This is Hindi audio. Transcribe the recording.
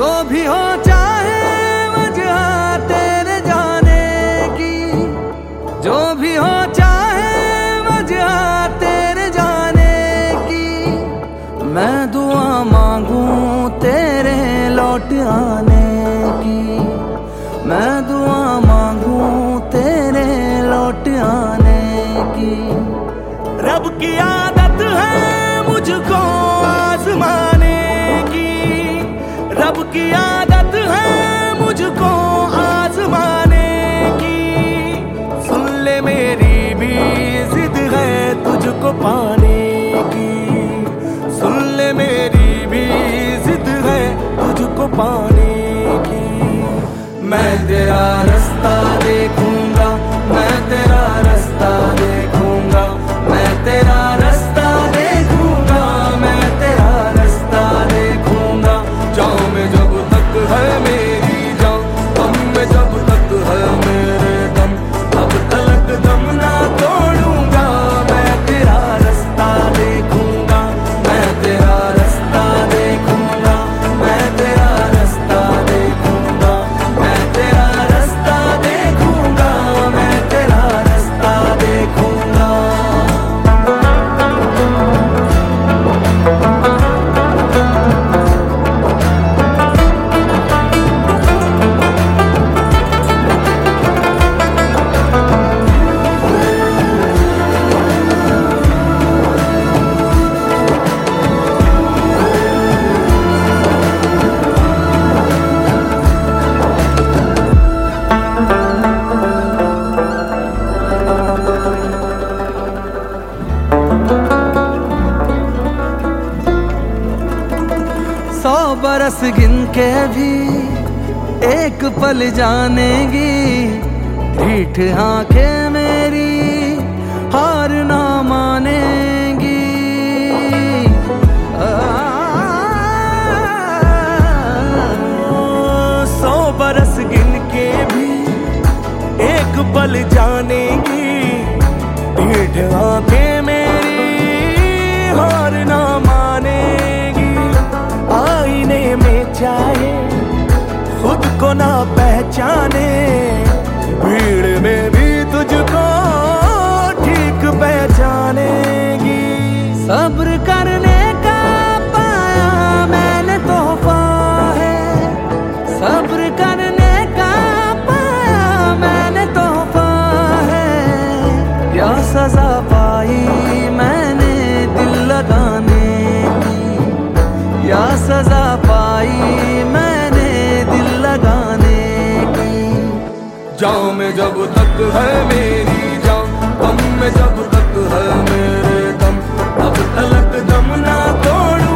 भी हो चाहे वजह तेरे जाने की। जो भी हो चाहे वजह तेरे जाने की। मैं दुआ मांगू तेरे लौट आने की। मैं दुआ मांगू तेरे लौट आने की। रब की आदत है मुझको आजमाने की रब की आदत है मुझको आजमाने की। सुन ले मेरी भी जिद है तुझको पाने की। सुन ले मेरी भी जिद है तुझको पाने की। मैं तेरा रास्ता देखूँगा बरस गिन के भी एक पल जानेगी। ढीठ आँखें मेरी हार ना मानेगी। सौ बरस गिन के भी एक पल जानेगी। ढीठ आँखें पाई मैंने दिल लगाने की। या सजा पाई मैंने दिल लगाने की। जाओ में जब तक है मेरी जान, तुम में जब तक है मेरे दम। अब तलक दम ना तोड़ूँगा